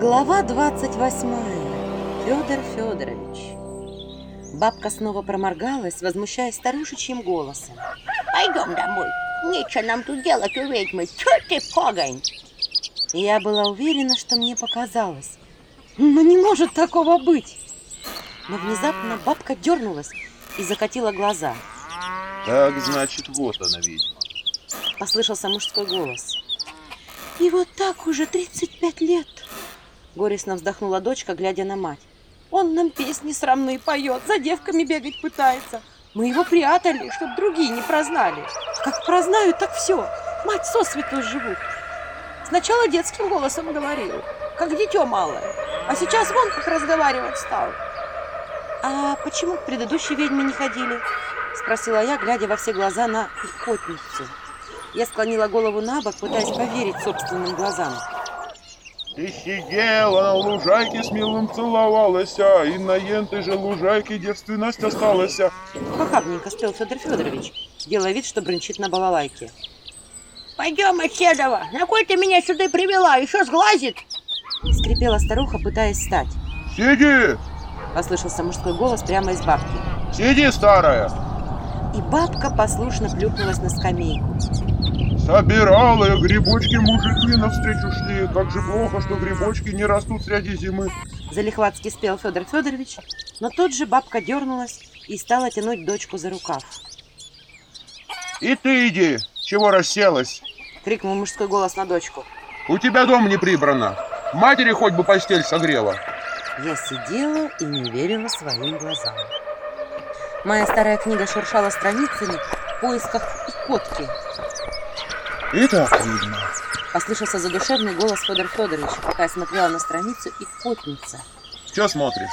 Глава 28. Федор Федорович. Бабка снова проморгалась, возмущаясь старушечьим голосом. Пойдем домой. Нечего нам тут делать у ведьмы. Чё ты погонь? Я была уверена, что мне показалось. Но не может такого быть. Но внезапно бабка дернулась и закатила глаза. Так, значит, вот она, ведьма. Послышался мужской голос. И вот так уже 35 лет. Горестно вздохнула дочка, глядя на мать. Он нам песни срамные поет, за девками бегать пытается. Мы его прятали, чтоб другие не прознали. Как прознают, так все. Мать сосвету живут. Сначала детским голосом говорил, как дитё малое. А сейчас вон как разговаривать стал. А почему к предыдущей ведьме не ходили? Спросила я, глядя во все глаза на икотницу. Я склонила голову на бок, пытаясь поверить собственным глазам. Ты сидела на лужайке с милым целовалась, и на ентой же лужайке девственность осталась. Похабненько спел Федор Федорович, делая вид, что бренчит на балалайке. Пойдем, Оседова. На кой ты меня сюда привела? Еще сглазит. Скрипела старуха, пытаясь встать. Сиди! Послышался мужской голос прямо из бабки. Сиди, старая! И бабка послушно плюхнулась на скамейку. Собирала я грибочки, мужики навстречу шли. Как же плохо, что грибочки не растут среди зимы. Залихватски спел Федор Федорович, но тут же бабка дернулась и стала тянуть дочку за рукав. И ты иди, чего расселась? Крикнул мужской голос на дочку. У тебя дом не прибрано. Матери хоть бы постель согрела. Я сидела и не верила своим глазам. Моя старая книга шуршала страницами в поисках икотки. Итак, видно. Послышался задушевный голос Федора Федоровича, пока я смотрела на страницу икотница. Че смотришь?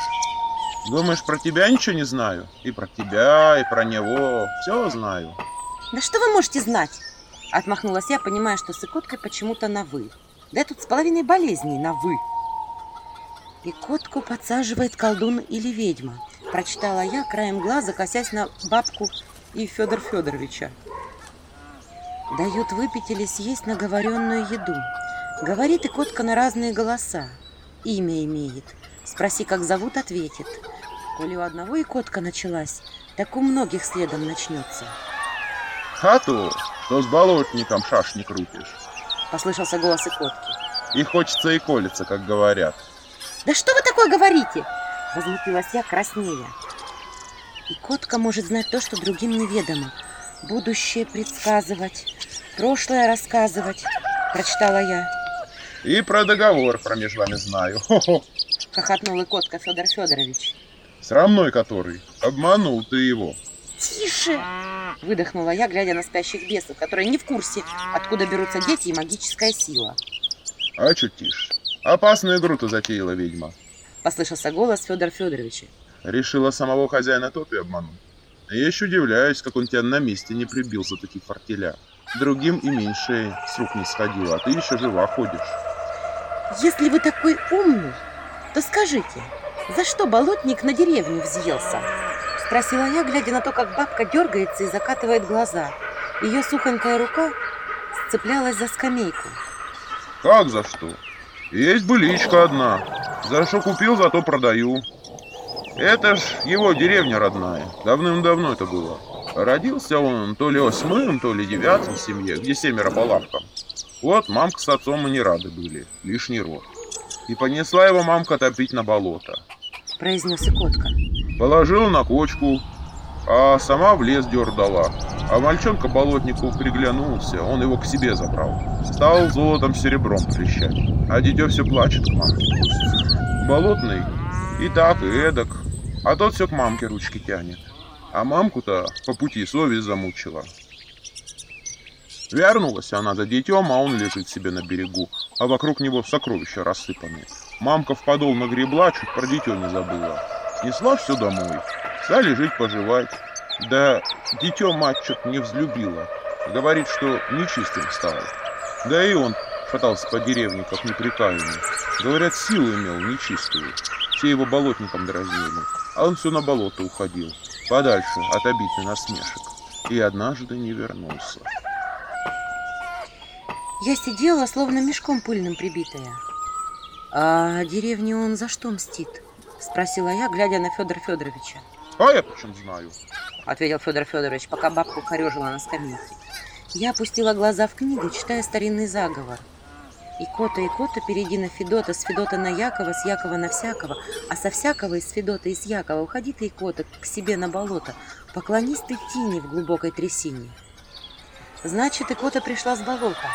Думаешь, про тебя ничего не знаю? И про тебя, и про него. Все знаю. Да что вы можете знать? Отмахнулась я, понимая, что с икоткой почему-то на «вы». Да я тут с половиной болезней на «вы». Икотку подсаживает колдун или ведьма. Прочитала я, краем глаза, косясь на бабку и Федор Федоровича. Дают выпить или съесть наговоренную еду. Говорит и котка на разные голоса. Имя имеет. Спроси, как зовут, ответит. Коли у одного и котка началась, так у многих следом начнется. А то, что с болотником шашни крутишь. Послышался голос и котки. И хочется и колется, как говорят. Да что вы такое говорите? Возмутилась я краснея. И котка может знать то, что другим неведомо. Будущее предсказывать, прошлое рассказывать, прочитала я. И про договор промеж вами знаю. Хо-хо. Хохотнул и котка Федор Федорович. Срамной который. Обманул ты его. Тише! Выдохнула я, глядя на спящих бесов, которые не в курсе, откуда берутся дети и магическая сила. А чё тише? Опасную игру ты затеяла, ведьма. Послышался голос Федора Федоровича. Решила самого хозяина топи обмануть. Я еще удивляюсь, как он тебя на месте не прибил за такие фортеля. Другим и меньше с рук не сходило, а ты еще жива ходишь. Если вы такой умный, то скажите, за что болотник на деревню взъелся? Спросила я, глядя на то, как бабка дергается и закатывает глаза. Ее сухонькая рука сцеплялась за скамейку. Как за что? Есть быличка одна. За что купил, зато продаю. Это ж его деревня родная. Давным-давно это было. Родился он то ли восьмым, то ли девятым в семье, где семеро по лавкам. Вот мамка с отцом и не рады были. Лишний род. И понесла его мамка топить на болото. Произнес и котка. Положила на кочку, а сама в лес дёр дала. А мальчонка болотнику приглянулся, он его к себе забрал. Стал золотом серебром трещать. А дитё все плачет к мамке. Болотный и так, и эдак. А тот все к мамке ручки тянет. А мамку-то по пути совесть замучила. Вернулась она за детем, а он лежит себе на берегу, а вокруг него сокровища рассыпаны. Мамка в подол нагребла, чуть про дитё не забыла. Снесла все домой. Стали жить, поживать. Да дитё мать что-то не взлюбила. Говорит, что нечистым стал. Да и он шатался по деревне, как неприкаянный. Говорят, силу имел нечистую. Все его болотником дразнили. А он все на болото уходил. Подальше от обид и насмешек. И однажды не вернулся. Я сидела, словно мешком пыльным прибитая. А деревне он за что мстит? Спросила я, глядя на Федора Федоровича. А я почем знаю? Ответил Федор Федорович, пока бабку корежила на скамейке. Я опустила глаза в книгу, читая старинный заговор. И кота, и кота, перейди на Федота, с Федота на Якова, с Якова на всякого, а со всякого из Федота и с Якова уходи ты, и кота, к себе на болото, поклонись ты тине в глубокой трясине. Значит, и кота пришла с болота.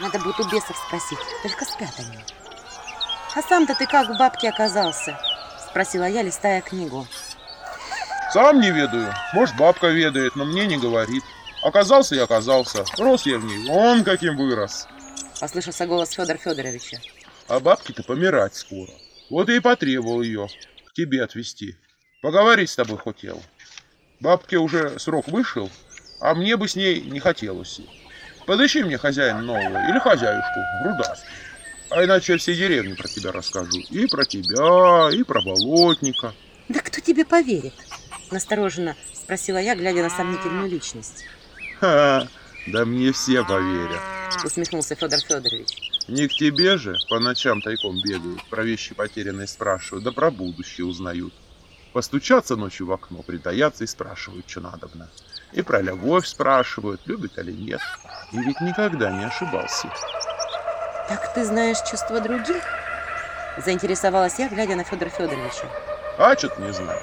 Надо будет у бесов спросить, только спят они. А сам-то ты как в бабке оказался? Спросила я, листая книгу. Сам не ведаю. Может, бабка ведает, но мне не говорит. Оказался и оказался. Рос я в ней, он каким вырос. Послышался голос Федора Федоровича. А бабке-то помирать скоро. Вот и потребовал ее к тебе отвезти. Поговорить с тобой хотел. Бабке уже срок вышел, а мне бы с ней не хотелось. Подыщи мне хозяина нового или хозяюшку, грудастую. А иначе я всей деревне про тебя расскажу. И про тебя, и про болотника. Да кто тебе поверит? Настороженно спросила я, глядя на сомнительную личность. Ха, да мне все поверят. Усмехнулся Федор Федорович. Не к тебе же по ночам тайком бегают, про вещи потерянные спрашивают, да про будущее узнают. Постучаться ночью в окно, притаятся и спрашивают, что надобно. И про любовь спрашивают, любит или нет. И ведь никогда не ошибался. Так ты знаешь чувства других? Заинтересовалась я, глядя на Федора Федоровича. А что-то не знаю.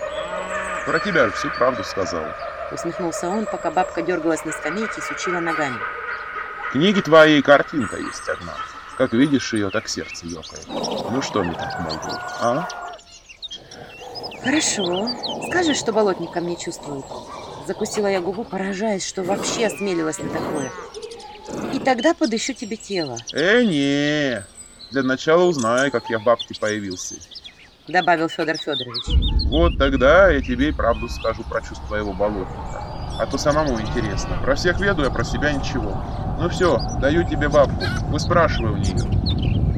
Про тебя же всю правду сказал. Усмехнулся он, пока бабка дергалась на скамейке и сучила ногами. Книге твоей картинка есть одна. Как видишь ее, так сердце ёкает. Ну что не так могу, а? Хорошо. Скажешь, что болотник ко мне чувствует? Закусила я губу, поражаясь, что вообще осмелилась на такое. И тогда подыщу тебе тело, Э, не. Для начала узнай, как я в бабке появился. добавил Федор Федорович. Вот тогда я тебе и правду скажу про чувство твоего болотника. А то самому интересно. Про всех веду, а про себя ничего. Ну все, даю тебе бабку. Выспрашивай у нее.